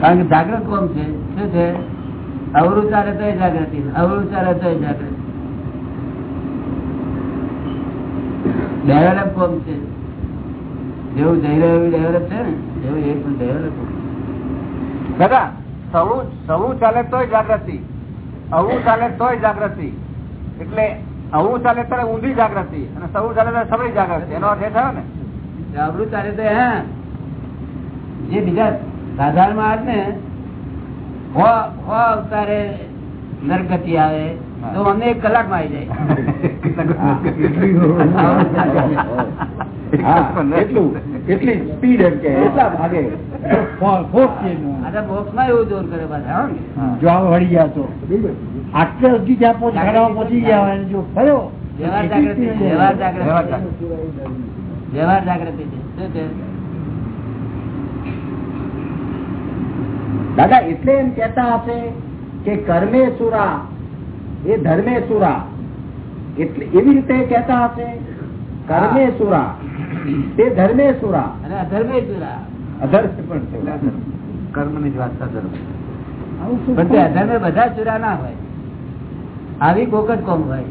કારણ કે જાગ્રત કોમ છે. શું છે? અવરું ચાલે તો જાગૃતિ. અવરું ચાલે તો જાગૃતિ. ડેવલપ કોમ છે. જેવું જઈ રહ્યું એવું ડેવલપ છે ને? એવું એ પણ ડેવલપ દાદા સવું સવું ચાલે તો જાગૃતિ. અવું ચાલે તોય જાગૃતિ. એટલે અવું ચાલે ત્યારે ઊંધી જાગૃતિ અને સવું ચાલે ત્યારે સવળી જાગૃતિ. એનો અર્થ એ થયો ને? અવરું ચાલે તો હા. જે બીજા સાધારણમાં ને હો હો અવતારે નરગતિ આવે તો અમને એક કલાકમાં આવી હા, એટલું એટલી સ્પીડ એમ કે એટલા ભાગે. જાય બોક્સમાં એવું જોર કરે પાછા હો. ને. જો આ વળી ગયા તો. આટલે સુધી ત્યાં પહોંચી ગયા જો ફર્યો વ્યવહાર જાગૃતિ વ્યવહાર જાગૃતિ વ્યવહાર જાગૃતિ. છે. દાદા એટલે એમ કેતા હશે કે કર્મે સુરા એ ધર્મે સુરા એટલે એવી રીતે કેતા હશે કર્મે સુરા તે ધર્મે સુરા. અને અધર્મે ચુરા અધર પણ કર્મની જ વાત પણ તે અધર્મે બધા ચુરા ના હોય. આવી કોક જ કોમ હોય.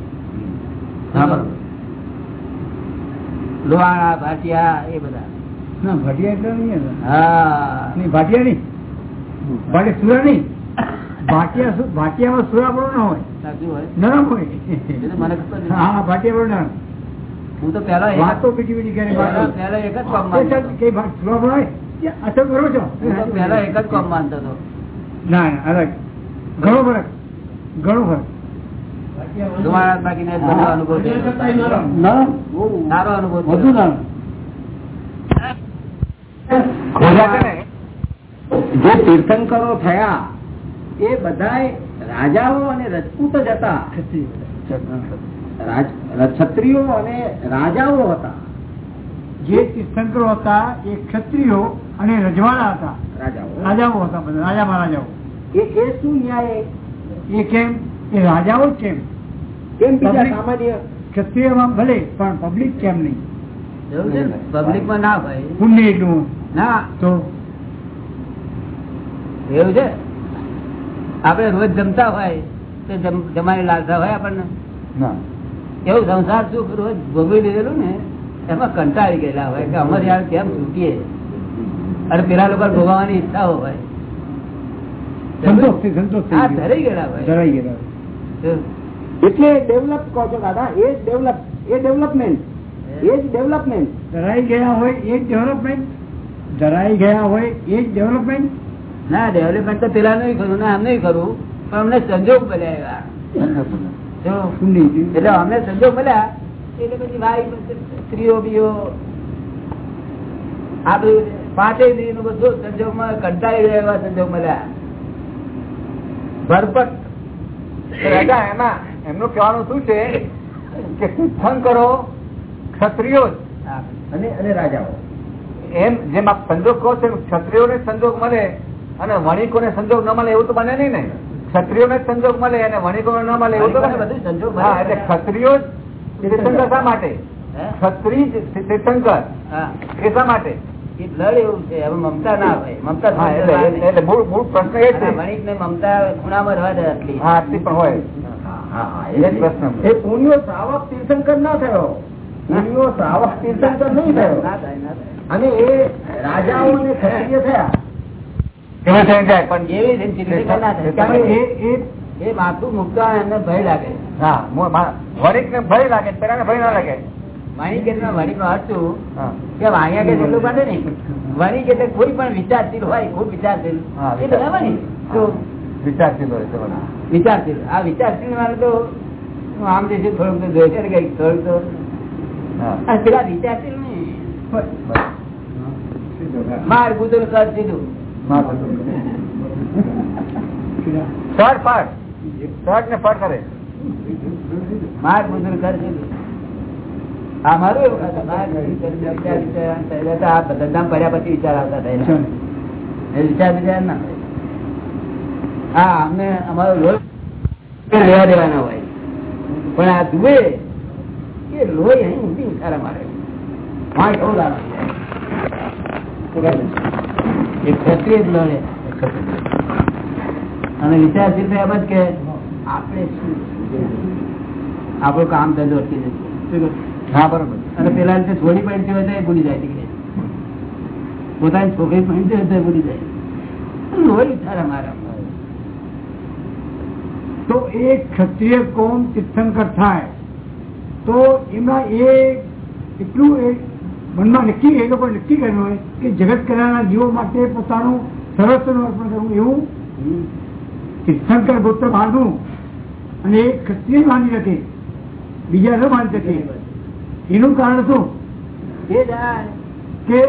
લોહાણા ભાટિયા એ બધા. ના ભાટિયા એટલે નહીં. હા. નહીં ભાટિયા નહીં. ભાટે સુરા નહીં. ભાટિયા ભાટિયામાં સુરા પણ ના હોય. સાચું હોય. નરમ હોય. તો મને ખબર હા ભાટિયા પણ નરમ. હું તો પેલા એક તો બીજી બીજી પેલા એક જ કામ અસર કરો છો? પેલા એક જ કામ માનતો હતો. ના અલગ. ઘણો ફરક. ઘણો ફરક. જે તીર્થંકરો થયા એ બધા રાજાઓ અને રજપૂત જ હતા. ક્ષત્રિયો અને રાજાઓ હતા. જે તીર્થંકરો હતા એ ક્ષત્રિયો અને રજવાડા હતા. રાજાઓ. રાજાઓ હતા બધા રાજા મહારાજાઓ. એ શું ન્યાય? એ કેમ? એ રાજાઓ કેમ? કેમ બીજા સામાન્ય? ક્ષત્રિયમાં ભલે પણ પબ્લિક કેમ નહીં? પબ્લિકમાં ના? ભાઈ. પુણ્ય એટલું. ના. તો? એવું છે? આપડે રોજ જમતા હોય તો જમ- જમવાની લાલસા હોય આપણને? ના. એવું સંસાર સુખ રોજ ભોગવી લીધેલું ને એમાં કંટાળી ગયેલા હોય કે અમારે યાર કેમ છૂટીએ અને પેલા લોકો ભોગવવાની ઈચ્છા હોય. એટલે ડેવલપ કહો છો દાદા એ જ ડેવલપ એ ડેવલપમેન્ટ એ જ ડેવલપમેન્ટ. ધરાઈ ગયા હોય એ જ ડેવલપમેન્ટ ધરાઈ ગયા હોય એ જ ડેવલપમેન્ટ. ના ડેવલપમેન્ટ તો પેલા નહીં કરું ના આમ નહીં કરું પણ અમને સંજોગ પુણ્ય એટલે અમને સંજોગ મળ્યા. એટલે પછી ભાઈ સ્ત્રીઓ બીઓ. આ બધું પાંચે નું બધું સંજોગમાં કંટાળી ગયા એવા સંજોગ મળ્યા. ભરપટ. રાજા એમાં એમનું કહેવાનું શું છે? કે તીર્થંકરો ક્ષત્રિયો અને અને રાજાઓ. એમ જેમ આપ સંજોગ કહો છો એમ ક્ષત્રિયોને સંજોગ મળે અને વણિકોને સંજોગ ન મળે એવું તો બને નહીં ને. ક્ષત્રિયોને ને સંજોગ મળે અને વણિકોને ન મળે એવું તો સંજોગ એટલે ક્ષત્રિયો તીર્થંકર શા માટે? ક્ષત્રિય તીર્થંકર. એ શા માટે? એ બ્લડ એવું છે હવે મમતા ના હોય. મમતા એટલે મૂળ મૂળ પ્રશ્ન એ છે. વણિક ને મમતા ખૂણામાં રહેવા દે આટલી. હા આટલી પણ હોય. હા, હા, એ પ્રશ્ન. એ પુણ્યો શ્રાવક તીર્થંકર ના થયો. પુણ્યો શ્રાવક તીર્થંકર નહીં થયો. ના થાય અને એ રાજાઓ ને ક્ષત્રિય થયા. એમાં થઈ પણ એવી રીતે તીર્થંકર ના થાય. કારણ કારણ કે કે એ એ એ માથું મૂકતા એમને ભય લાગે. હા વણિક ને ભય લાગે પેલા ભય ના લાગે. વાણિક એટલે વાણિક નો અર્થ કે વાણિયા કે જેટલું બાંધે ને વાણિક એટલે કોઈ પણ વિચારશીલ હોય ખૂબ વિચારશીલ. વિચારશીલ હોય વિચારશીલ. આ વિચારશીલ વાળા તો હું આમ જઈશું થોડુંક તો જોઈ છે થોડુંક તો. પેલા વિચારશીલ નહીં માર ગુદર કર દીધું હા, અમને અમારો રોલ લેવા દેવાના હોય. પણ આ જુએ કે લોહી અહીં ઊંધી ઉઠારા મારે. પાંચ એવું લાગે એ ક્ષત્રિય જ લડે. અને વિચારશીલ તો એમ જ કે આપણે આપણું કામ ધંધો અટકી જશે. હા, બરોબર. અને પેલા રીતે છોડી પડી હોય તો ભૂલી જાય પોતાની છોકરી પડી હોય તો ભૂલી જાય. હોય વિચાર અમારા તો એ ક્ષત્રિય કોમ તીર્થંકર થાય. તો એમાં એ એટલું મનમાં નક્કી એ લોકો નક્કી કર્યું હોય કે જગત કરાના જીવો માટે પોતાનું સર્વસ્વનું અર્પણ કરવું એવું તીર્થંકર ગોત્ર માનવું અને એ ક્ષત્રિય માની શકે બીજા ન માની શકે. એનું કારણ શું? એ કે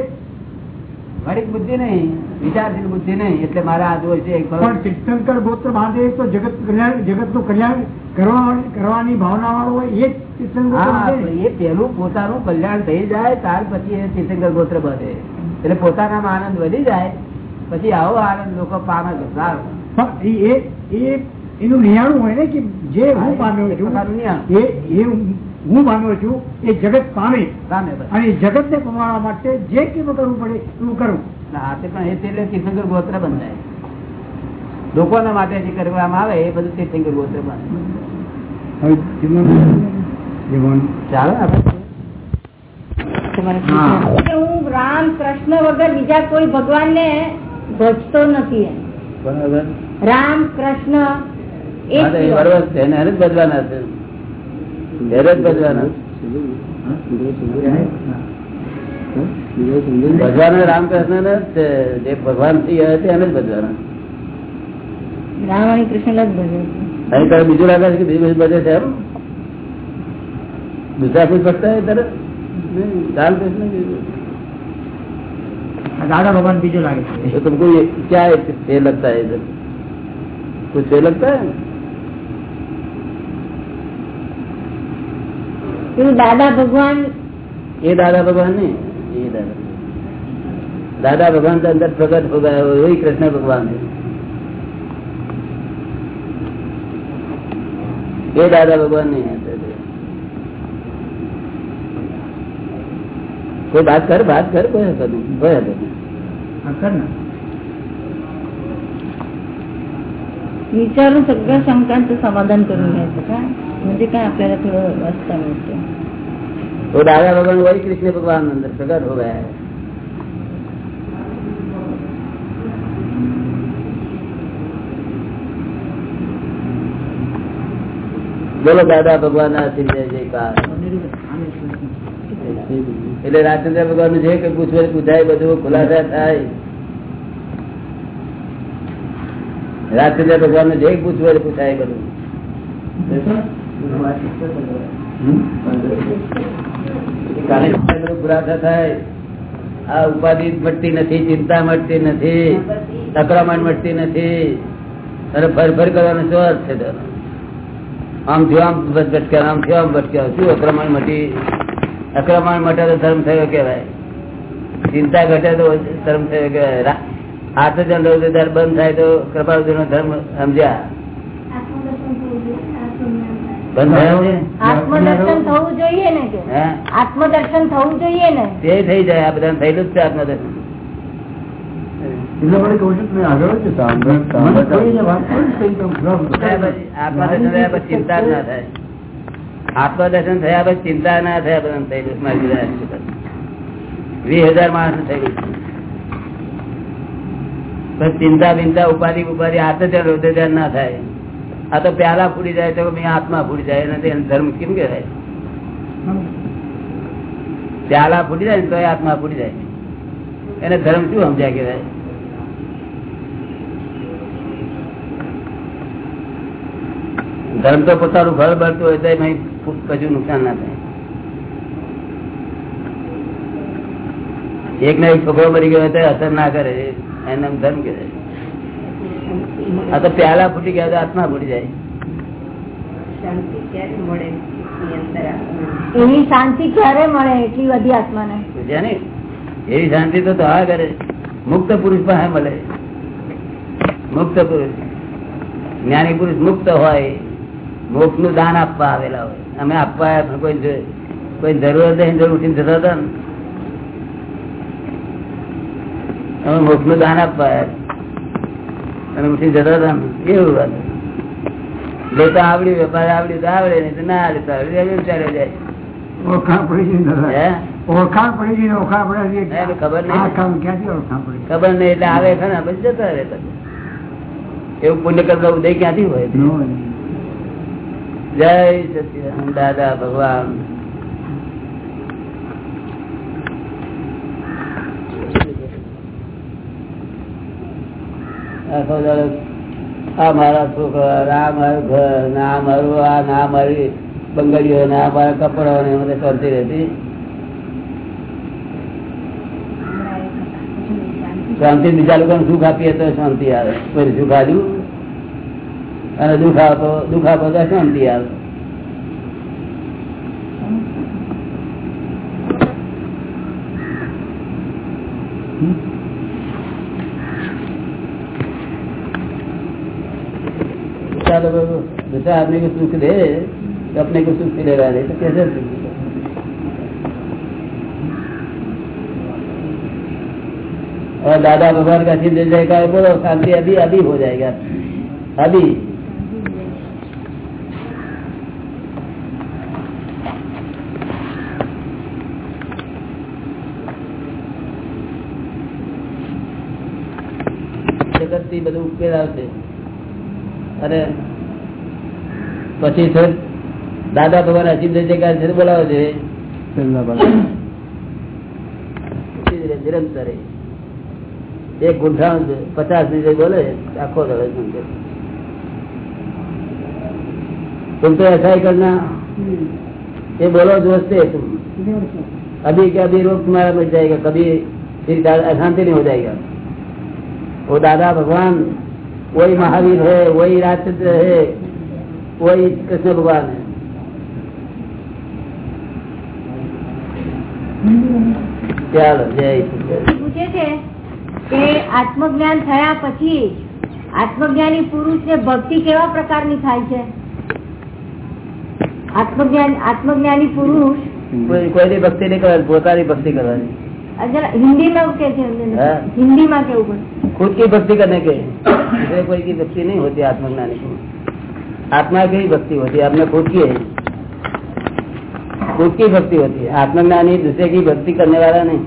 વરિક બુદ્ધિ નહીં. વિચારશીલ બુદ્ધિ નહીં એટલે મારા આ જોઈ છે પણ તીર્થંકર ગોત્ર બાંધે તો જગત કલ્યાણ જગતનું કલ્યાણ કરવાની ભાવના વાળો હોય એ તીર્થંકર. એ પેલું પોતાનું કલ્યાણ થઈ જાય ત્યાર પછી એ તીર્થંકર ગોત્ર બધે. એટલે પોતાનામાં આનંદ વધી જાય પછી આવો આનંદ લોકો પામે છે સારું. એ એ એનું નિયાણું હોય ને કે જે હું પામ્યો છું એ એ હું- માનું છું એ જગત પામે. પામે. અને જગત ને પમાડવા માટે જે કેમ કરવું પડે એવું કરું. હાથે પણ એ એટલે તીર્થંકર ગોત્ર બંધાય. લોકોના માટે જે કરવામાં આવે એ બધું તીર્થંકર ગોત્ર બંધ. હવે જીવન ચાલો આપણે. કે હું રામ કૃષ્ણ વગર બીજા કોઈ ભગવાન ને ભજતો નથી રામ કૃષ્ણ એ બરોબર છે એને જ બદવાના છે. એને જ બદવાના ભગવાન રામકૃષ્ણ ને જ છે. જે ભગવાન થી આવે છે એને જ બદવાના રામ અને કૃષ્ણ જ ભજે છે. અહીં તારે બીજું લાગે છે કે બીજું બધું બધે છે એમ दूसरा कुछ पड़ता है इधर नहीं रामकृष्ण जी। દાદા ભગવાન બીજું લાગે છે तो तुमको ये क्या एक फेर लगता है इधर कुछ फेर लगता है એવું દાદા ભગવાન ये दादा भगवान नहीं ये दादा। दादा भगवान के अंदर प्रकट हो गए वही कृष्ण भगवान है। ये दादा भगवान नहीं है कोई बात कर बात कर कोई करूँ कोई हाँ, करना। विचारून सगळं शंकांचं समाधान करून घ्यायचं का? म्हणजे काय आपल्याला थोडं वाचता मिळतं? तो दादा भगवान वही कृष्ण भगवान अंदर प्रकट हो गया है બોલો દાદા ભગવાન ના જય જયકાર એટલે રાજચંદ્ર ભગવાન નું જે કઈ પૂછવું હોય પૂછાય બધું ખુલાસા થાય રાજચંદ્ર ભગવાન નું જે પૂછવું હોય પૂછાય બધું ઉપાધિ મળતી નથી, ચિંતા મળતી નથી, તકરામણ મળતી નથી. અને ફર ફર કરવાનો શું અર્થ છે આમ થયો, આમ ભટક્યા આમ થયો, આમ ભટક્યા શું અક્રમણ મટી? અક્રમણ મટે તો ધર્મ થયો કેવાય ચિંતા ઘટે તો ધર્મ થયો કેવાય હાથ જ બંધ થાય તો કૃપાળુ નો ધર્મ સમજ્યા. આત્મદર્શન થયા પછી ચિંતા ના થયા. બધા થયેલું વીસ હજાર માણસ થયેલું બસ ચિંતા બિંતા ઉપાધિ ઉપાધિ આત્મધ્યાન રોધ્યાન ના થાય. આ તો પ્યાલા ફૂડી જાય તો આત્મા ફૂડી જાય એનાથી ધર્મ કેમ કહેવાય? પ્યાલા ફૂટી જાય ને તો આત્મા ફૂટી જાય. એને ધર્મ શું સમજ્યા કહેવાય? ધર્મ તો પોતાનું ઘર બળતું હોય તો એમાં નુકસાન ના થાય. એક ને એક છોકરો મરી ગયો તો અસર ના કરે, એને ધર્મ કહેવાય. આ તો પ્યાલા ફૂટી ગયા તો આત્મા ફૂટી જાય. એવી શાંતિ ક્યારે મળે? એટલી બધી આત્માને. ને એવી શાંતિ તો આ કરે. મુક્ત પુરુષ પાસે મળે. મુક્ત પુરુષ. જ્ઞાની પુરુષ મુક્ત હોય મોક્ષનું દાન આપવા આવેલા હોય. અમે આપવા કોઈ કોઈ જરૂર નહીં જરૂર ઉઠીને જતા હતા ને. અમે મોક્ષનું દાન આપવા આવ્યા અને ઉઠી જતા હતા. એવું વાત? લેતા આવડ્યું વેપાર આવડ્યું તો આવડે નહીં તો ના લેતા આવડે. ચાલે જાય. ઓળખાણ પડી ગઈ ઓળખાણ પડી ગઈ ઓળખાણ ખબર નહીં. ક્યાંથી ઓળખાણ પડી ખબર નહીં એટલે આવે ખરા પછી જતા રહેતા એવું પુણ્ય કરતા ઉદય ક્યાંથી હોય. જય સચિદાનંદ દાદા ભગવાન. આ મારા છોકરા આ મારું ઘર ના મારું આ ના મારી બંગડીઓ ના મારા કપડા ને બધે કરતી રહેતી. શાંતિ બીજા લોકોને સુખ આપીએ તો શાંતિ આવે. કોઈ સુખ આપ્યું? અને દુઃખ આવતો દુઃખ આપો તો શાંતિ આવે. चालो बाबू दूसरा आदमी को सुख दे तो अपने को सुख मिलेगा नहीं तो कैसे सुख मिलेगा? और दादा भगवान का सिद्ध जाएगा बोलो शांति अभी अभी हो जाएगा अभी જગત થી બધું ઉકેલ આવશે અને પછી સર દાદા ભગવાન અચિંત જગ્યા છે? બોલાવે. છે નિરંતર. એક ગુંઠા પચાસ ની બોલે આખો દળે तुम तो ऐसा ही करना ये बोलो दोस्त है तुम अभी के अभी रोग तुम्हारा बच जाएगा कभी फिर अशांति नहीं हो जाएगा वो दादा भगवान वही महावीर है वही राजचंद्र है કોઈ કૃષ્ણ ભગવાન જય પૂછે છે કે આત્મજ્ઞાન થયા પછી આત્મજ્ઞાની પુરુષ ને ભક્તિ કેવા પ્રકારની થાય છે? આત્મજ્ઞાન આત્મજ્ઞાની પુરુષ કોઈ ભક્તિ નહીં કરવાની પોતાની ભક્તિ કરવાની. હિન્દી માં કે છે? હિન્દી માં કેવું ખુદ કી ભક્તિ કરને કે? કોઈ ભક્તિ નહીં હોતી આત્મજ્ઞાની પુરુષ. आत्मा की भक्ति होती है अपने खुद की है। खुद की भक्ति होती है। आत्मज्ञानी दूसरे की भक्ति करने वाला नहीं।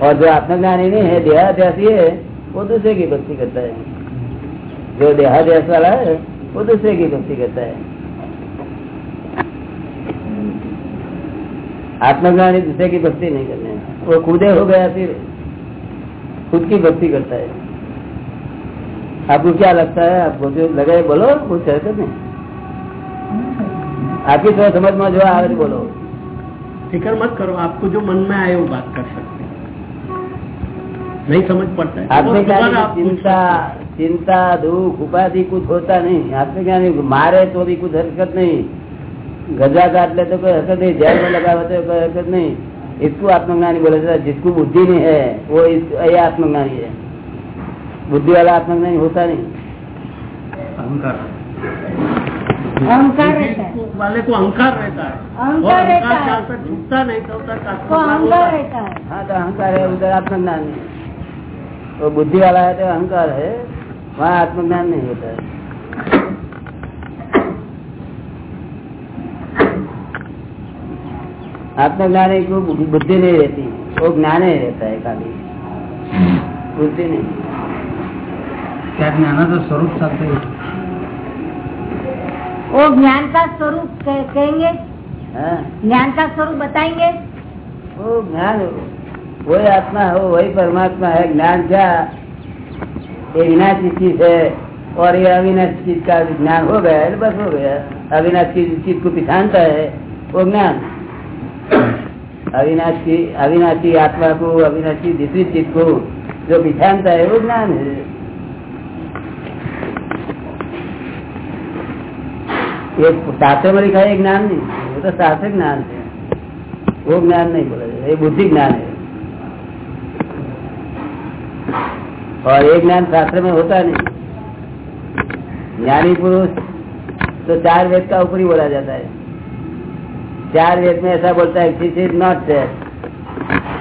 और जो आत्मज्ञानी नहीं है, देहाध्यासी है, वो दूसरे की भक्ति करता है। जो देहाध्यास वाला है, वो दूसरे की भक्ति करता है। आत्मज्ञानी दूसरे की भक्ति नहीं करने। वो खुदे हो गया, फिर खुद की भक्ति करता है। आपको क्या लगता है? आपको जो लगे बोलो कुछ हरकत नहीं। आपकी थोड़ा समझ में जो आवे तो बोलो। फ़िक्र मत करो आपको जो मन में आए वो बात कर सकते नहीं समझ पड़ता है? तो आत्मज्ञानी आप चिंता चिंता दुख उपाधि कुछ होता नहीं। आत्मज्ञानी को मारे तो भी कुछ हरकत नहीं। गजा काट ले तो कोई हरकत नहीं जेल में लगा तो कोई हरकत नहीं। इसको आत्मज्ञानी बोले जिसको बुद्धि नहीं है वो इस आत्मज्ञानी है। बुद्धि वाला आत्मज्ञानी होता नहीं। अहंकार। अहंकार रहता है। वाले को अहंकार रहता है। अहंकार रहता है। झुकता नहीं आत्मज्ञान अहंकार होता है। रहता है। हाँ तो अहंकार है उधर आत्मज्ञान नहीं। वो बुद्धि वाला है तो अहंकार है वहाँ आत्मज्ञान नहीं होता है। आत्मज्ञानी को बुद्धि- बुद्धि नहीं रहती वो ज्ञान ही रहता है खाली। बुद्धि नहीं। त्या ज्ञानाचं स्वरूप सांगते. वो ज्ञान का स्वरूप कहेंगे? हाँ। ज्ञान का स्वरूप बताएँगे? वो ज्ञान वही आत्मा हो वही परमात्मा है। ज्ञान क्या? ये विनाशी चीज़ है और ये अविनाशी चीज़ का ज्ञान हो गया है तो बस हो गया। अविनाशी चीज़ को पिछानता है वो ज्ञान। अविनाशी अविनाशी आत्मा को अविनाशी दूसरी चीज़ को जो पिछानता है वो ज्ञान है। शास्त्र में लिखा है ज्ञान नहीं। वो तो शास्त्र ज्ञान है। वो ज्ञान नहीं बोला ये बुद्धि ज्ञान है। और ये ज्ञान शास्त्र में होता नहीं। ज्ञानी पुरुष तो चार वेद का ऊपरी बोला जाता है। चार वेद में ऐसा बोलता है दिस इज़ नॉट डेड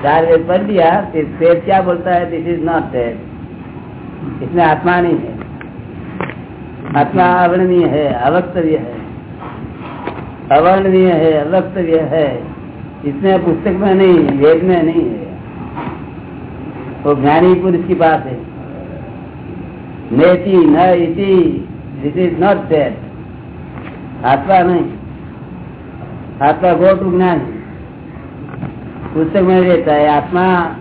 चार वेद पढ़ दिया फिर क्या बोलता है दिस इज़ नॉट डेड इसमें आत्मा नहीं है। आत्मा अवर्णनीय है, अवक्तव्य है। अवर्णनीय है अवक्तव्य है। इसमें पुस्तक में नहीं, वेद में नहीं है। वो ज्ञानी पुरुष की बात है। नेति न इति दिस इज़ नॉट डेड आत्मा नहीं। आत्मा गो टू ज्ञान पुस्तक में रहता है, आत्मा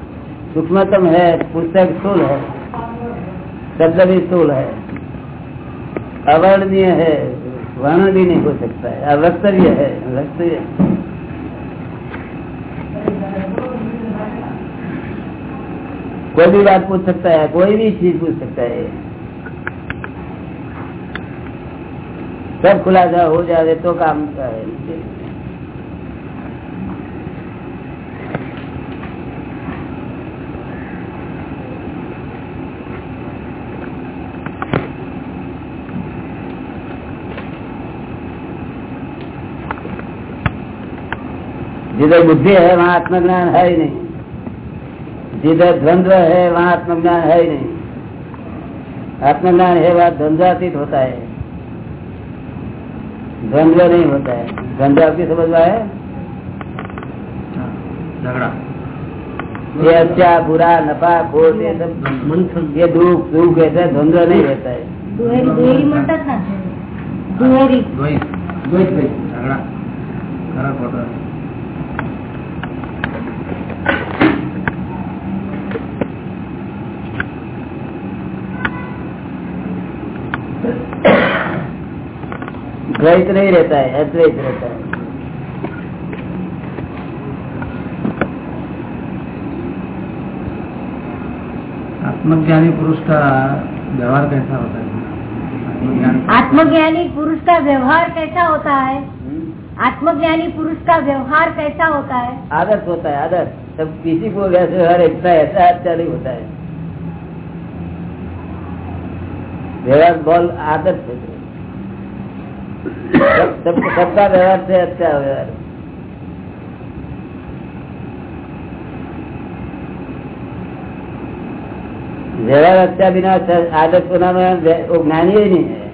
सूक्ष्मतम है, पुस्तक स्थूल है। शब्द भी स्थूल है। अवर्णनीय है। वर्ण भी नहीं हो सकता है। वक्तव्य है, वक्तव्य कोई भी बात पूछ सकता है, कोई भी चीज़ पूछ सकता है। सब खुलासा हो जाए तो काम का है। जिधर बुद्धि है वहाँ आत्मज्ञान है ही नहीं जिधर द्वंद्व है वहाँ आत्मज्ञान है ही नहीं आत्मज्ञान है वहाँ द्वंद्वातीत होता है द्वंद्व नहीं होता है द्वंद्व आपकी समझ में है झगड़ा ये अच्छा बुरा नफा खोट ये सब मंथन ये दुख सुख ऐसा द्वंद्व नहीं रहता है दुहेरी दुहेरी म्हणतात ना दुहेरी द्वैत झगड़ा द्वैत नहीं रहता है अद्वैत रहता है। आत्मज्ञानी पुरुष का व्यवहार कैसा होता है? आत्मज्ञानी पुरुष का व्यवहार कैसा होता है? आत्मज्ञानी पुरुष का व्यवहार कैसा होता है? आदर्श होता है आदर्श। सब किसी को वैसे हर एक ऐसा अच्छा नहीं होता है। व्यवहार बॉल आदर्श है। સબકા વ્યવહાર છે અચ્છા વ્યવહાર. વ્યવહાર અત્યાર બિના આદર્શ બનાવવાનો જ્ઞાની નહીં.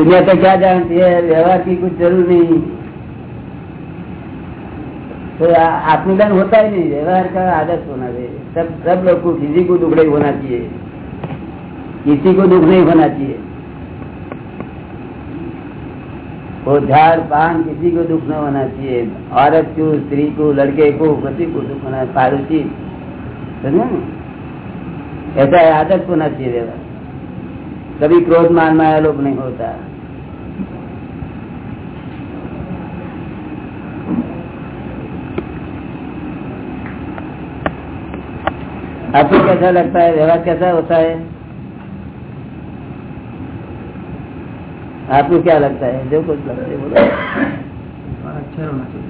दुनिया तो क्या जानती है व्यवहार की कुछ जरूर नहीं तो आ- आत्मज्ञान होता ही नहीं व्यवहार का आदर्श होना चाहिए सब सब लोग को किसी को दुख नहीं होना चाहिए किसी को दुख नहीं होना चाहिए वो झाड़ पान किसी को दुख न होना चाहिए औरत को स्त्री को लड़के को पति को दुख होना पारुची समझे ना? ऐसा आदर्श होना चाहिए व्यवहार कभी क्रोध मान माया लोग नहीं होता आपको कैसा लगता है? व्यवहार कैसा होता है? आपको क्या लगता है? जो कुछ लगता है बोलो। अच्छा होना चाहिए।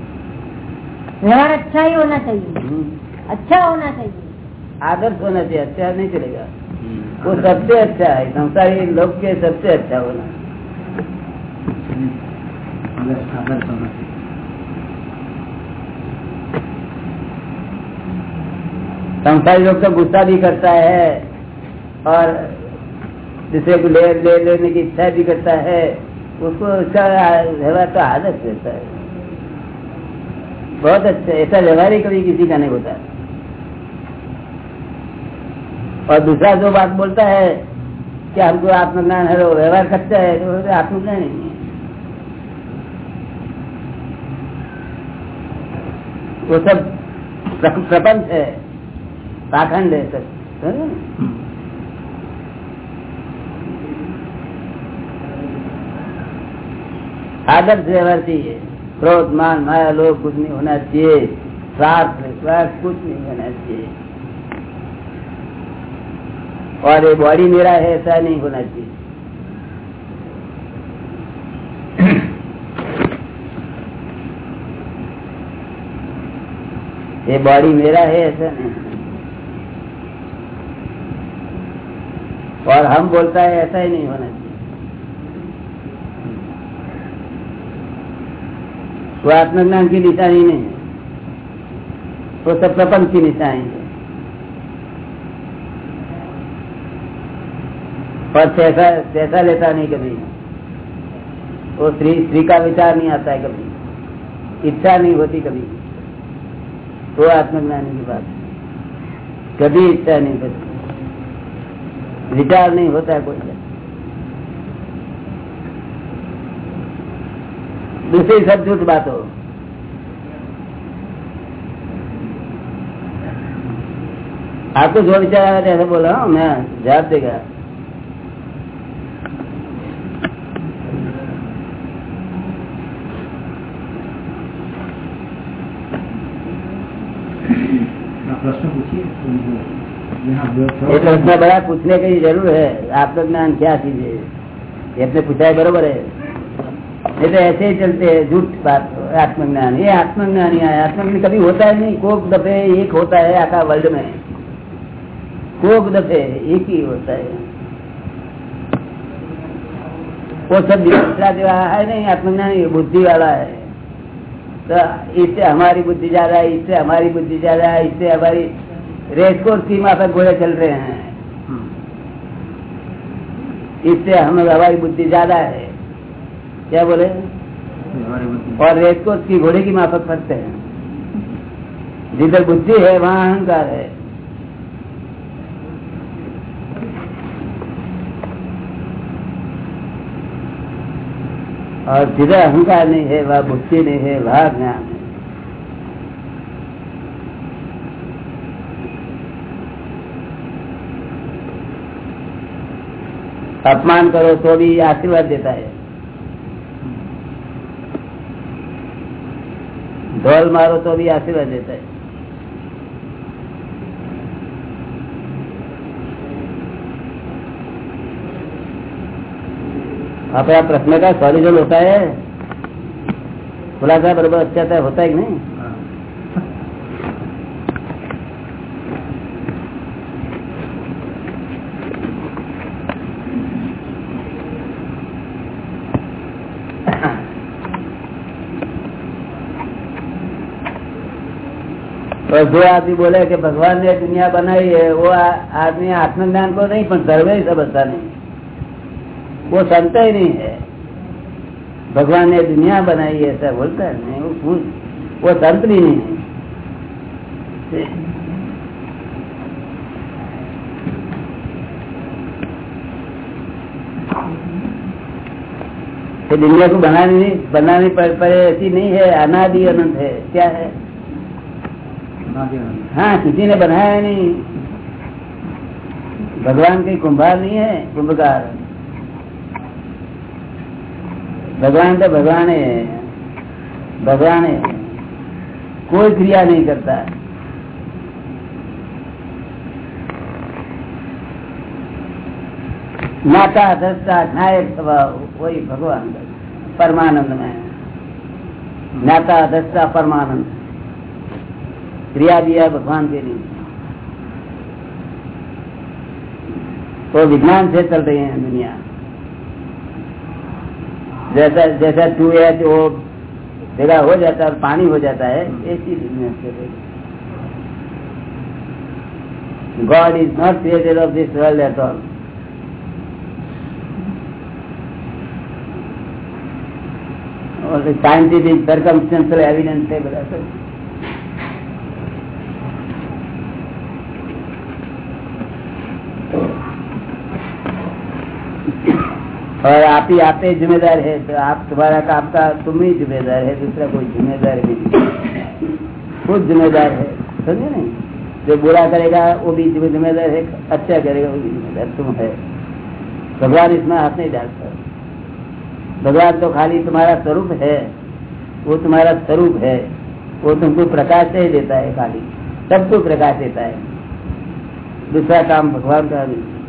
व्यवहार अच्छा ही होना चाहिए। हम्म। अच्छा होना चाहिए। आदर्श होना चाहिए अच्छा नहीं चलेगा। वो सबसे अच्छा है संसारी लोग के सबसे अच्छा होना। आदर्श होना चाहिए। संसारी लोग तो गुस्सा भी करता है और दूसरे को ले ले लेने की इच्छा भी करता है, उसको उसका व्यवहार तो आदर्श रहता है। बहुत अच्छा ऐसा व्यवहार ही कभी किसी का नहीं होता। और दूसरा जो बात बोलता है कि हमको आत्मज्ञान है व्यवहार करता है तो आत्मज्ञान नहीं है। वो सब प्रपंच है। પાખંડ आदर्श व्यवहार चाहिए क्रोध, मान, माया लोग कुछ नहीं होना चाहिए। स्वार्थ स्वार्थ कुछ नहीं होना चाहिए। और ये बॉडी मेरा है, ऐसा नहीं होना चाहिए। ये बॉडी मेरा है, ऐसा नहीं और हम बोलता है, ऐसा ही नहीं होना चाहिए. वो आत्मज्ञान की निशानी नहीं है। वो सब प्रपंच की निशानी है। और पैसा पैसा लेता नहीं कभी। वो स्त्री स्त्री का विचार नहीं आता है कभी। इच्छा नहीं होती कभी। तो आत्मज्ञानी की बात कभी इच्छा नहीं होती। विचार नहीं होता है कोई। दूसरी सब झूठ बात। हो आपको जो विचार आया था, ऐसा बोला, हूँ, मैं जवाब देगा प्रश्न पूछिए ये प्रश्न बड़ा पूछने की ज़रूर है। आपका ज्ञान क्या चीज़ ये पूछा है बरोबर है। ये तो ऐसे ही चलते हैं, झूठ बात, आत्मज्ञान। ये आत्मज्ञान ही है। आत्मज्ञान कभी होता है नहीं। कोक दफे एक होता है आखा वर्ल्ड में। कोक दफे एक ही होता है। वो सब दूसरा जो है नहीं, आत्मज्ञान ये बुद्धि वाला है। तो इससे हमारी बुद्धि ज़्यादा है, इससे हमारी बुद्धि ज़्यादा है, इससे हमारी रेसकोर्स की माफक घोड़े चल रहे हैं। इससे हम हमारी बुद्धि ज़्यादा है। क्या बोले? और रेसकोर्स की घोड़े की माफक फंसते हैं। जिधर बुद्धि है वहाँ अहंकार है। और जिधर अहंकार नहीं है वह बुद्धि नहीं है वह ज्ञान है अपमान करो तो भी आशीर्वाद देता है। ढोल मारो तो भी आशीर्वाद देता है। आपका प्रश्न का सॉल्यूशन होता है? खुलासा बरबर अच्छा होता है कि नहीं? जो आदमी बोले कि भगवान ने दुनिया बनाई है वो आदमी आत्मज्ञान को नहीं पर सर्वे समझता नहीं वो संत ही नहीं है भगवान ने दुनिया बनाई है ऐसा बोलता है नहीं वो वो संत भी नहीं है तो दुनिया को बनानी बनानी पड़े ऐसी नहीं है अनादि अनंत है क्या है हाँ किसी ने बनाया नहीं। भगवान कहीं कुंभार नहीं है, कुंभकार। भगवान तो भगवान है। भगवान है। कोई क्रिया नहीं करता। नाता दस्ता नायक स्वभाव वही भगवान। परमानंद में। नाता दस्ता परमानंद। क्रिया दिया भगवान के लिए तो विज्ञान से चल रही है दुनिया। जैसा जैसा टू एच वो जगह हो जाता है पानी हो जाता है ऐसी दुनिया चल रही God is not created of this world at all और साइंटिफिक सर्कमस्टेंशियल एविडेंस બધા और आप ही आप ही जिम्मेदार है तो आप तुम्हारा काम का, तुम ही जिम्मेदार है, दूसरा कोई जिम्मेदार नहीं खुद जिम्मेदार है, समझे नहीं? जो बुरा करेगा, वो भी जिम्मेदार है अच्छा करेगा, वो भी जिम्मेदार, तुम है। भगवान इसमें हाथ नहीं डालता। भगवान तो खाली तुम्हारा स्वरूप है, वो तुम्हारा स्वरूप है, वो तुमको प्रकाश से ही देता है खाली, सबको प्रकाश देता है। दूसरा काम भगवान का नहीं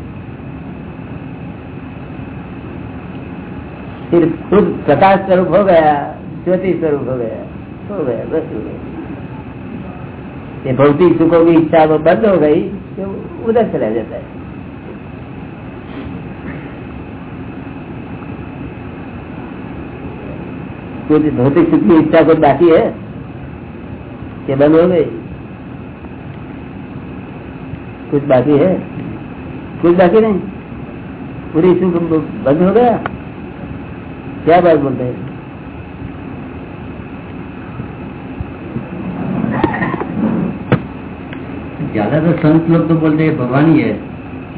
फिर खुद प्रकाश स्वरूप हो गया, ज्योति स्वरूप हो गया हो गया, बस हो गया। ये भौतिक सुखों की इच्छा वो बंद हो गई तो उधर चला जाता है। कुछ भौतिक सुख की इच्छा कुछ बाकी है कि बंद हो गई। कुछ बाकी है, कुछ बाकी नहीं। पूरी सुख बंद हो गया। क्या बात बोलते हैं ज्यादा तो संत लोग तो बोलते हैं भगवान ही है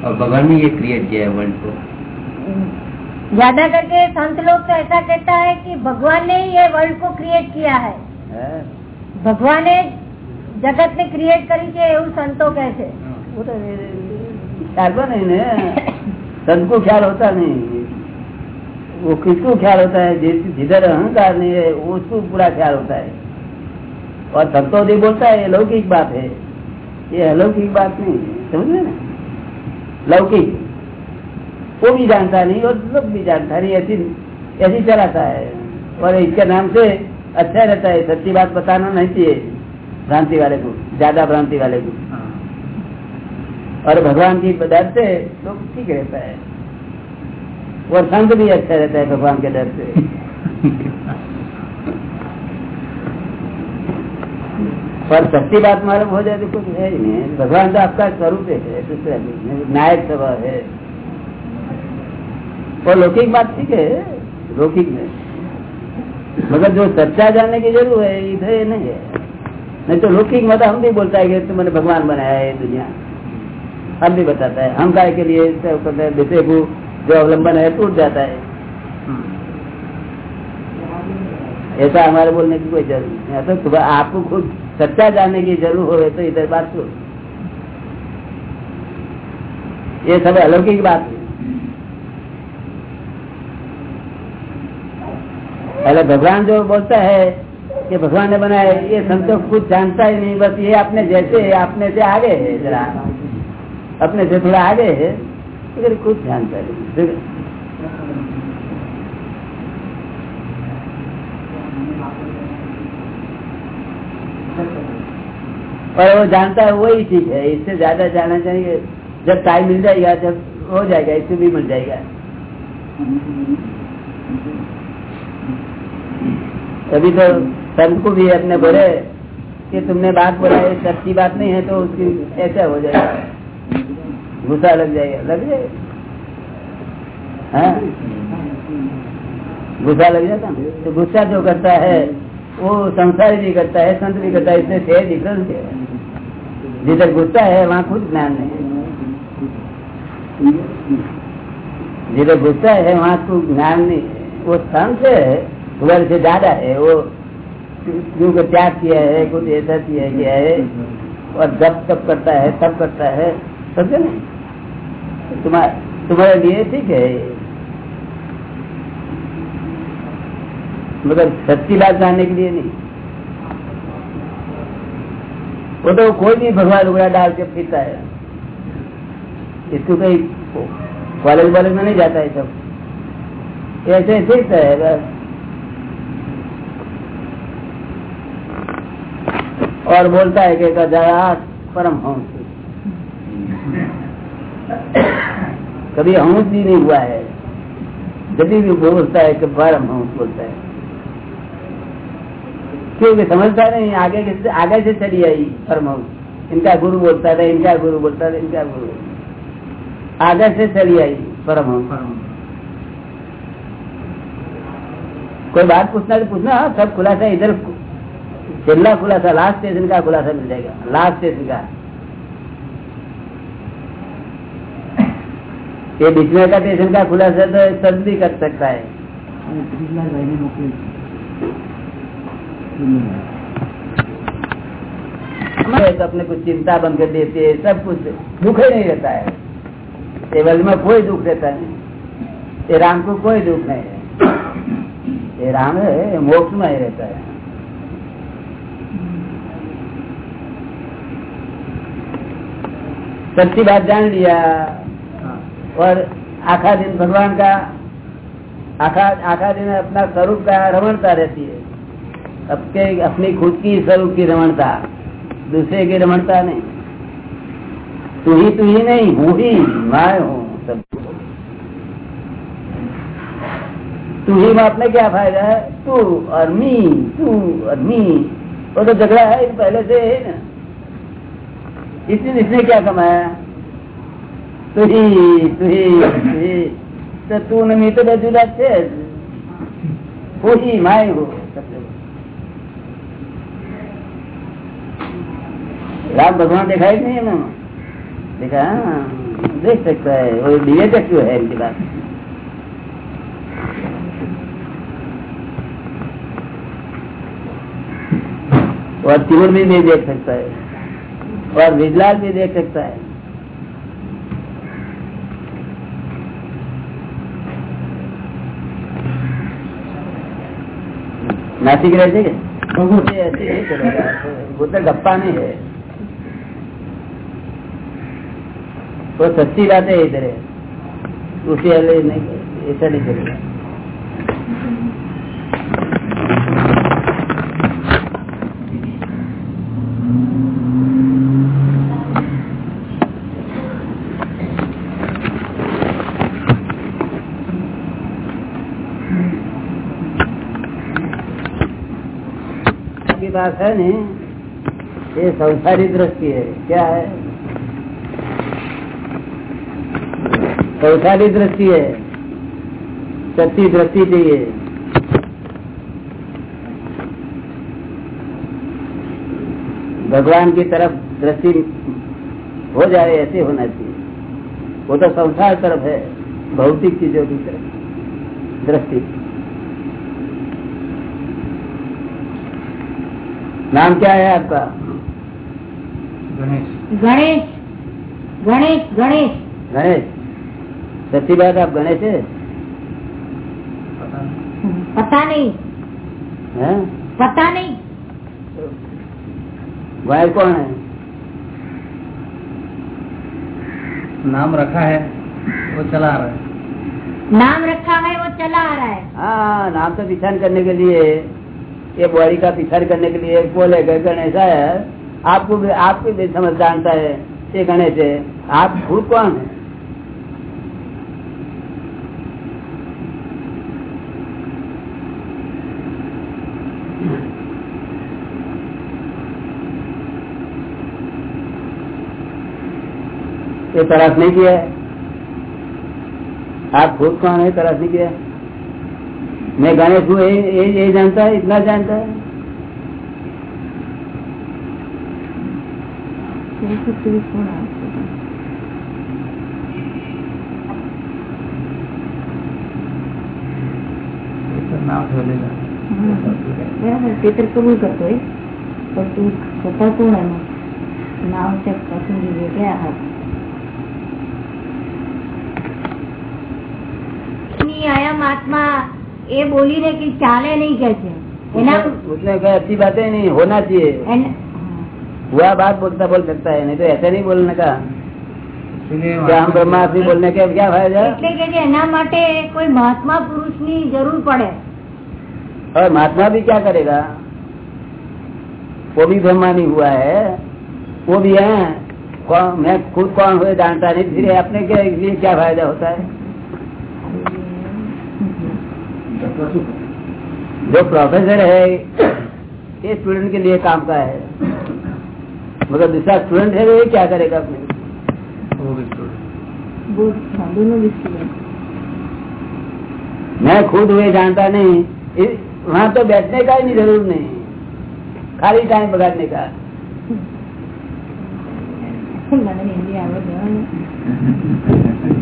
और भगवान ने ये क्रिएट किया है वर्ल्ड को ज्यादा करके संत लोग तो ऐसा कहता है कि भगवान ने ही ये वर्ल्ड को क्रिएट किया है हाँ? ભગવાને જગત ને ક્રિએટ કરી છે એવું સંતો કહે છે वो तो ख्याल में नहीं ना वो किसको ख्याल होता है जिधर अहंकार नहीं है उसको पूरा ख्याल होता है। और संतोषी बोलता है ये लौकिक बात है। ये अलौकिक बात नहीं है समझ में ना? लौकिक। वो भी जानता नहीं और लोग भी जानता नहीं ऐसी ऐसी चलाता है। और इसके नाम से अच्छा रहता है सच्ची बात बताना नहीं चाहिए भ्रांति वाले को ज़्यादा भ्रांति वाले को। और भगवान की डर से तो ठीक रहता है। और संत भी अच्छा रहता है भगवान के डर से। पर सच्ची बात मालूम हो जाए तो कुछ है ही नहीं। भगवान तो आपका स्वरूप है नायक स्वभाव है। और लौकिक बात ठीक है, लौकिक में मगर जो सच्चा जानने की ज़रूर है, इधर नहीं है। नहीं तो लौकिक मत हम भी बोलता है कि तुमने भगवान बनाया है दुनिया। हम भी बताता है। हम काय के लिए हैं? विषय को जो अवलंबन है, टूट जाता है। ऐसा हमारे बोलने की कोई ज़रूरत नहीं। तो आपको खुद सच्चा जानने की ज़रूर हो तो इधर बात सुन। ये सब अलौकिक बात है। पहले भगवान जो बोलता है कि भगवान ने बनाया ये संतों कुछ जानता ही नहीं, बस ये अपने जैसे अपने से आगे है जरा। अपने से थोड़ा आगे है। जानता नहीं और वो जानता है वही ठीक है, इससे ज़्यादा जाना चाहिए। जब टाइम मिल जाएगा, जब हो जाएगा, इससे भी मिल जाएगा। तभी तो संत को भी अपने बोले कि तुमने बात बोला ये सच्ची बात नहीं है तो उसकी ऐसा हो जाएगा। गुस्सा लग जाएगा। लग जाएगा। हाँ? गुस्सा लग जाता तो गुस्सा जो करता है, वो संसारी भी करता है, संत भी करता है, इससे छह डिफरेंस है। जिधर गुस्सा है, वहाँ कुछ ज्ञान नहीं है। जिधर गुस्सा है, वहाँ कुछ ज्ञान नहीं है। वो संत है उधर से ज़्यादा है, वो क्योंकि त्याग किया है, कुछ ऐसा किया किया है, और जब तब करता है तब करता है, समझे ना? तुम्हारे लिए ठीक है। मगर सच्ची बात जानने के लिए नहीं। वो तो कोई भी भगवान उगड़ा डाल के पीता है। इसको कहीं कॉलेज वॉलेज में नहीं जाता है सब। ऐसे सीखता है बस। और बोलता है कि परम हंस। कभी हंस भी नहीं हुआ है। जब भी बोलता है कि परम हंस बोलता है। क्योंकि समझता नहीं आगे के आगे से चली आई परमहंस इनका गुरु बोलता था इनका गुरु बोलता था इनका गुरु। आगे से चली आई परमहंस कोई बात पूछना तो पूछना हाँ, सब खुलासा इधर चिल्ला खुलासा लास्ट स्टेशन का खुलासा मिल जाएगा। लास्ट स्टेशन का। ये बीच में का स्टेशन का खुलासा तो सब भी कर सकता है हमारे तो अपने कुछ चिंता बंद कर देती है सब कुछ दुख ही नहीं रहता है केवल में कोई दुख रहता नहीं ये राम को कोई दुख नहीं है ये राम है ये मोक्ष में ही रहता है सच्ची बात जान लिया और आखा दिन भगवान का आखा आखा दिन अपना स्वरूप का रमणता रहती है। सबके अपनी खुद की स्वरूप की रमणता, दूसरे की रमणता नहीं। तू ही तू ही नहीं हूँ ही मैं हूँ सब। तू ही में अपने क्या फ़ायदा है? तू और मी, तू और मी। वो तो झगड़ा है, पहले से है ना। इसने इसने क्या कमाया? तू ही तू ही तू ही तो तू ने मी तो બે જુદા જ છે હું ही मैं हूँ राम भगवान दिखाई नहीं है ना देखा हाँ, देख सकता है वो दिए चक्षु है इनके पास और तिरुल भी नहीं देख सकता है और विजलाल भी देख सकता है नासिक रहते वो तो गप्पा नहीं है। वो सच्ची बात है इधर। उसी नहीं, ऐसा नहीं चलेगा। बात है नहीं, ये संसारी दृष्टि है। क्या है? संसारी दृष्टि है, सच्ची दृष्टि चाहिए। भगवान की तरफ़ दृष्टि हो जाए, ऐसे होना चाहिए। वो तो संसार तरफ़ है, भौतिक चीज़ों की तरफ़, दृष्टि। नाम क्या है आपका? गणेश। गणेश। गणेश गणेश। गणेश। सच्ची बात आप गणेश है? पता नहीं। हैं? पता नहीं। गणेश कौन है? नाम रखा है वो चला आ रहा है। नाम रखा है वो चला आ रहा है। हाँ नाम तो पिछान करने के लिए। ये बॉडी का पिछाड़ करने के लिए बोलेगा गणेश है। आपको भी आपको भी समझ जानता है ये गणेश है। आप खुद कौन है? ये तलाश नहीं किया है। आप खुद कौन है? तलाश नहीं किया हूँ। મેં ગણેશ હું એ જાણતા, એટલા જાણતા? પેતર કબૂલ કરતો હોય પણ તું પપ્પા કોણ એનું નામ છે પસંદગી ક્યાં હતું આયામ આત્મા वेगळे आहात આયા મહાત્મા એ બોલીને કે ચાલે નહીં કે છે એના उसने कहा अच्छी बातें नहीं होना चाहिए એન- हुआ बात बोलता बोल सकता है नहीं तो ऐसा नहीं बोलने का इसीलिए क्या हम ब्रह्मास्मि बोलने के क्या फायदा એટલે કે જે એના માટે કોઈ મહાત્મા પુરુષની જરૂર પડે और महात्मा भी क्या करेगा वो भी ब्रह्मा नहीं हुआ है वो भी है कौन मैं खुद कौन हुए जानता नहीं फिर अपने के लिए क्या फायदा होता है जो प्रोफेसर है ये स्टूडेंट के लिए काम का है। मगर दूसरा स्टूडेंट है तो ये क्या करेगा अपने? मैं खुद हुए जानता नहीं। वहाँ तो बैठने का ही नहीं ज़रूर नहीं। खाली टाइम बगाड़ने का।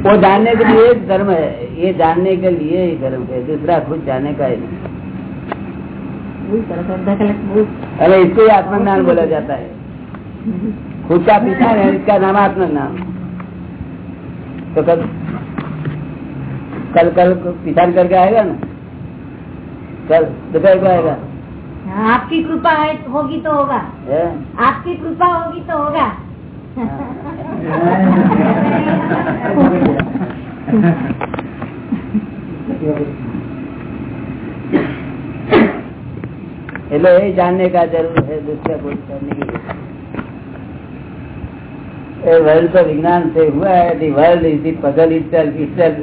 वो जानने के लिए धर्म है ये जानने के लिए ही धर्म है दूसरा खुद जाने का ही नहीं। अरे इसको ही आत्मज्ञान बोला जाता है। खुद का पिता है इसका नाम आत्मज्ञान। तो कल कल कल पिछान करके आएगा ना? कल दोपहर को आएगा। आपकी कृपा होगी तो होगा। आपकी कृपा होगी तो होगा। हेलो, ये जानने का ज़रूर है, दूसरा कुछ करने की वर्ल्ड तो विज्ञान से हुआ है the world is the puzzle इटल इटल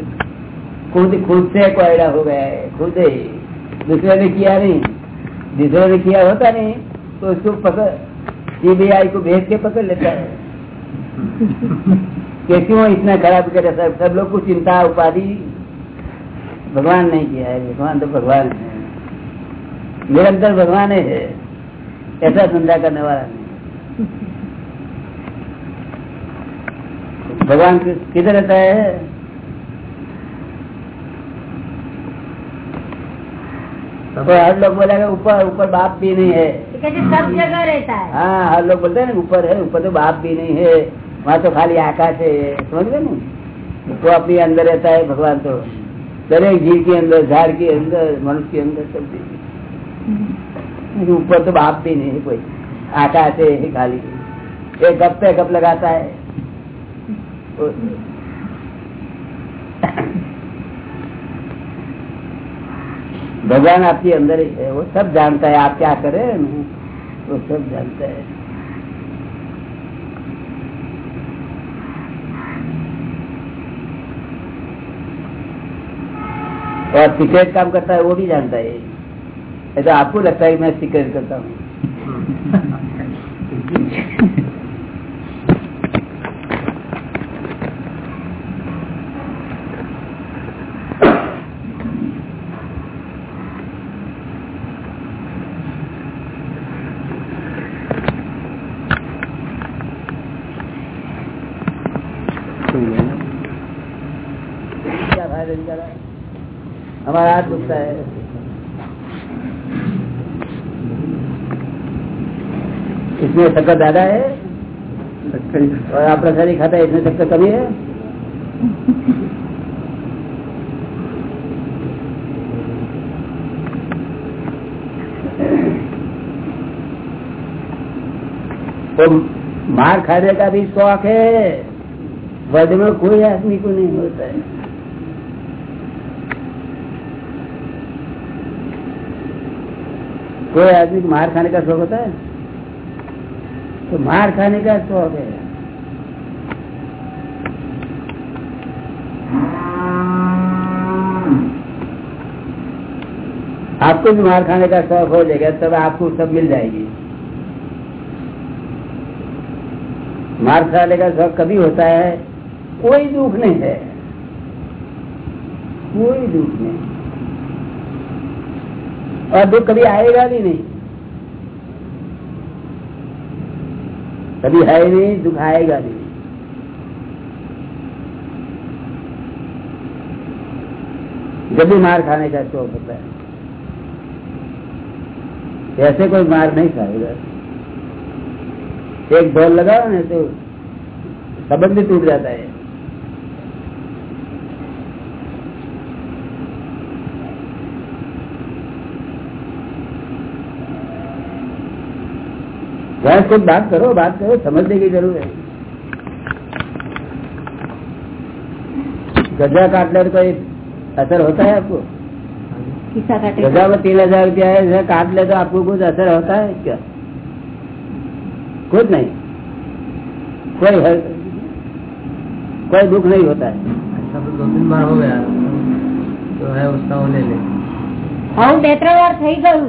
खुद खुद से कोयड़ा हो गया है, खुद ही। दूसरे ने किया नहीं। दूसरे ने किया होता नहीं तो उसको पकड़ सीबीआई को भेज के पकड़ लेता है। कि क्यों इतना खराब करे सब सब लोग को चिंता उपाधि भगवान नहीं किया है। भगवान तो भगवान है। निरंतर भगवान है। ऐसा धंधा करने वाला नहीं भगवान किधर रहता है? तो हर लोग बोलेगा ऊपर ऊपर बाप भी नहीं है सब जगह रहता है। हाँ हर लोग बोलते हैं ना ऊपर है ऊपर तो बाप भी नहीं है। वहाँ तो खाली आकाश है समझ गए ना तो अपने अंदर रहता है भगवान तो दरेक जीव के अंदर झाड़ के अंदर मनुष्य के अंदर सब चीज ऊपर तो बाप भी नहीं है कोई आकाश है ही खाली एक गप पे गप लगाता है तो- भगवान आपके अंदर ही है वो सब जानता है आप क्या करें वो सब जानता है और सीक्रेट काम करता है, वो भी जानता है ऐसा आपको लगता है कि मैं सीक्रेट करता हूँ क्या फ़ायदा निकाला हमारा हाथ दुखता है इसमें शक्कर ज़्यादा है? और आप प्रसादी खाता है इसमें शक्कर कमी है तो मार खाने का भी शौक है। वर्ल्ड में कोई आदमी को नहीं होता है। कोई आदमी मार खाने का शौक होता है? तो मार खाने का शौक है आपको भी मार खाने का शौक हो जाएगा, तब आपको सब मिल जाएगी। मार खाने का शौक कभी होता है, कोई दुख नहीं है। कोई दुख नहीं। और दुख कभी आएगा भी नहीं। कभी है ही नहीं दुख आएगा भी नहीं जब भी मार खाने का शौक होता है ऐसे कोई मार नहीं खाएगा एक बॉल लगाओ ना तो सबक भी टूट जाता है बस कुछ बात करो बात करो समझने की जरूर है गजा काटने का कोई असर होता है आपको खिस्सा काटे गजा में तीन हजार रुपया है इसे काट ले तो आपको कुछ असर होता है क्या कुछ नहीं कोई हर, कोई दुख नहीं होता है ऐसा तो दो तीन बार हो गया तो है उसका वो ले ले આવું બે ત્રણ વાર થઈ ગયું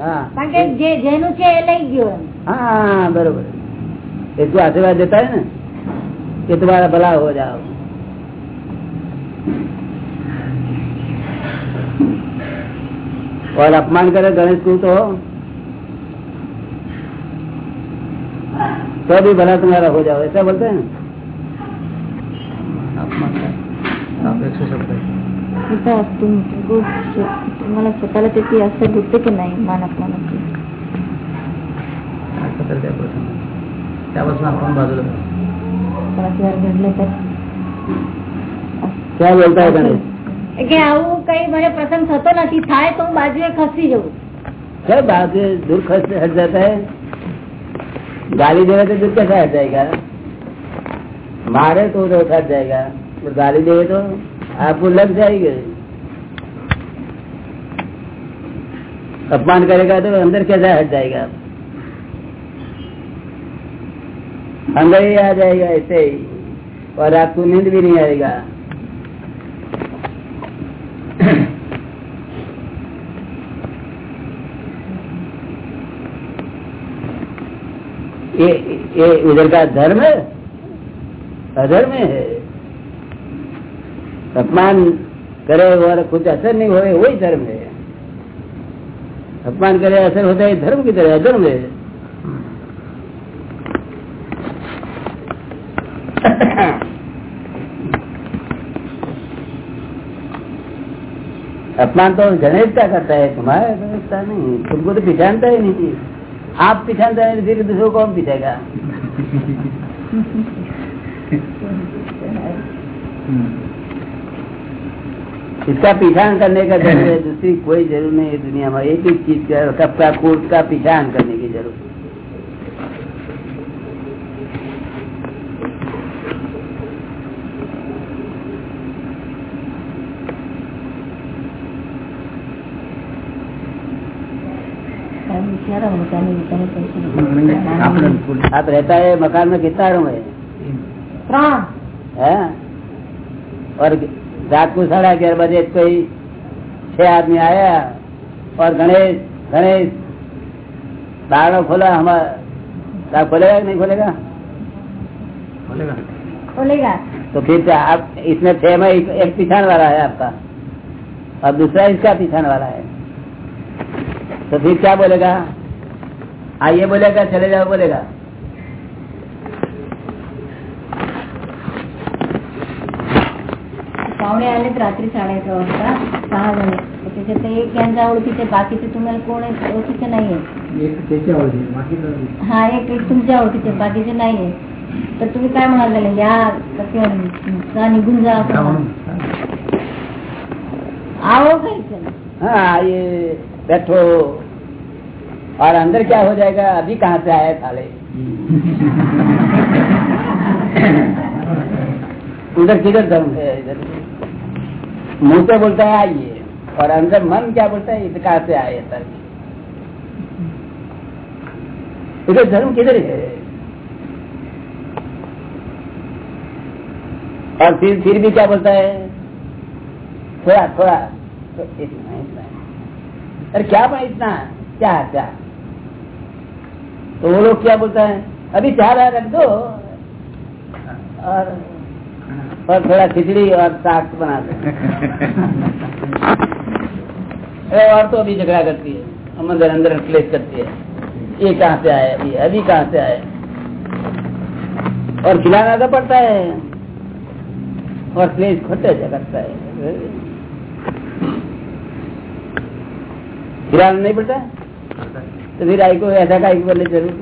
हाँ કારણ કે જે જેનું છે એ લઈ ગયો એમ हाँ बरोबर इसको आशीर्वाद देता है ना कि तुम्हारा भला हो जाओ और अपमान करे गणेश को तो तो भी भला तुम्हारा हो जाओ ऐसा बोलते हैं ना एक तुम्हाला स्वतःला त्याची असं होते की नाही मान अपमानाची सत्तर त्यापासून त्यापासून आपण बाजूला कोणाचं जर घडलं तर क्या बोलता है गणेश કે આવું કઈ મને પ્રસંગ થતો નથી થાય તો હું બાજુએ ખસી જઉં क्या बात है दुख से हट जाता है गाली देवे तो दुख कैसा हट जाएगा मारे तो तो हट जाएगा तो गाली देवे तो आपको लग जाएगी अपमान करेगा तो अंदर कैसा हट जाएगा अंदर ही आ जाएगा ऐसे ही, और रात को नींद भी नहीं आएगा। ये ये उधर का धर्म है? अधर्म है। अपमान करे और कुछ असर नहीं हो वही धर्म है। अपमान करे, असर होता है, धर्म की तरह अधर्म है। अपमान तो गणेश का करता है, तुम्हारा गणेशता नहीं, तुमको तो पिछानता ही नहीं आप पिछानता है, फिर दूसरों को कौन पिछेगा इसका पीछान करने का ज़रूर है, दूसरी कोई ज़रूर नहीं है दुनिया में। एक ही चीज़ का, सबका कोर्ट का पीछान करने की ज़रूरत बिचारा होता नहीं बेचारे पैसे आप रहता है मकान में कितना है? हाँ? और रात को साढ़े ग्यारह बजे कोई और गणेश गणेश दाड़ा हमारा खोलेगा नहीं खोलेगा? खोलेगा। तो फिर तो आप इसमें छह में एक पिछान वाला है आपका और दूसरा इसका पिछान वाला है। तो फिर क्या बोलेगा? आइए बोलेगा चले जाओ बोलेगा पाहुणे आलेत रात्री साडे अकरा वाजता सहा जण तर त्याच्यात एक यांचा ओळखीचे बाकीचे तुम्हाला कोण आहे ओळखीचे नाहीये हा एक एक तुमच्या ओळखीचे बाकीचे नाहीये तर तुम्ही काय म्हणाले या तर किंवा जा निघून जा असं म्हणा. आओ काही चल हाँ आइए बैठो और अंदर क्या हो जाएगा? अभी कहाँ से आया साले? उधर किधर धर्म है इधर मुँह से बोलता है, आइए। और अंदर मन क्या बोलता है? इधर कहाँ से आए सर? इधर धर्म किधर है? और फिर फिर भी क्या बोलता है? थोड़ा थोड़ा तो इतना इतना। अरे क्या भाई इतना? क्या क्या? तो वो लोग क्या बोलता है? अभी चार रहा रख दो। और और थोड़ा खिचड़ी और साग बना दो। और तो अभी झगड़ा करती है। अंदर अंदर क्लेश करती है। ये कहाँ से आए अभी? अभी कहाँ से आए? और खिलाना तो पड़ता है। और क्लेश खोटे करता है। खिलाना नहीं पड़ता? तो फिर आई को ऐसा का बोलने ज़रूर।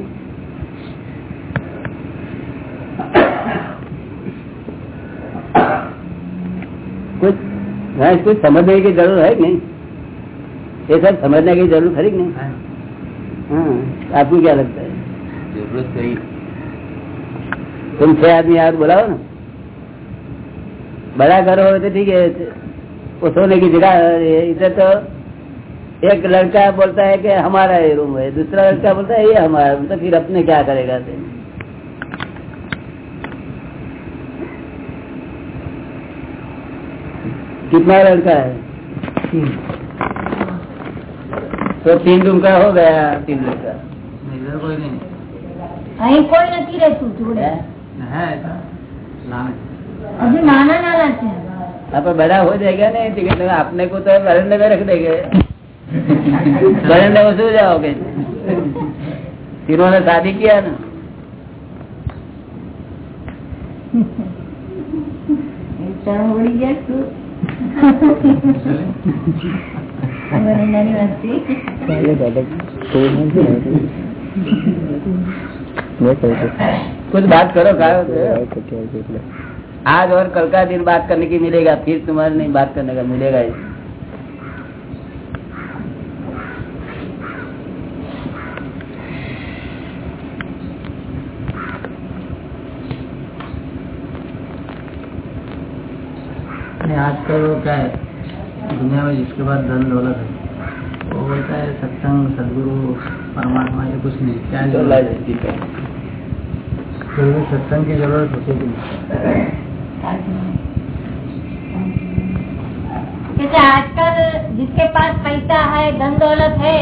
कुछ हाँ, कुछ समझने की ज़रूरत है नहीं? ये सब समझने की ज़रूरत है नहीं? हाँ। आपको क्या लगता है? ज़रूरत नहीं तुम छह आदमी याद बुलाओ ना। बड़ा घर हो तो ठीक है वो सोने की जगह इधर तो एक लड़का बोलता है कि हमारा ये रूम है दूसरा लड़का बोलता है ये हमारा रूम तो फिर अपने क्या करेगा फिर कितना लड़का है तो तीन रूम का हो गया तीन लड़का कोई नहीं અહીં કોઈ નથી રહેતું જોડે है હજી નાના નાના છે आप बड़ा हो जाएगा नहीं ठीक है तो अपने को तो बरंडे में रख देंगे बरंडे में सो जाओगे तीनों ने शादी किया ना ચણ વળી ગયા શું અમારી નાની વાતથી कुछ बात करो कहो आज और कल का दिन बात करने की मिलेगा फिर तुम्हारे नहीं बात करने का मिलेगा नहीं आजकल वो क्या है दुनिया में जिसके पास धन दौलत है वो बोलता है सत्संग सदगुरु परमात्मा ये कुछ नहीं क्या सत्संग की ज़रूरत होती है आजकल जिसके पास पैसा है धन दौलत है?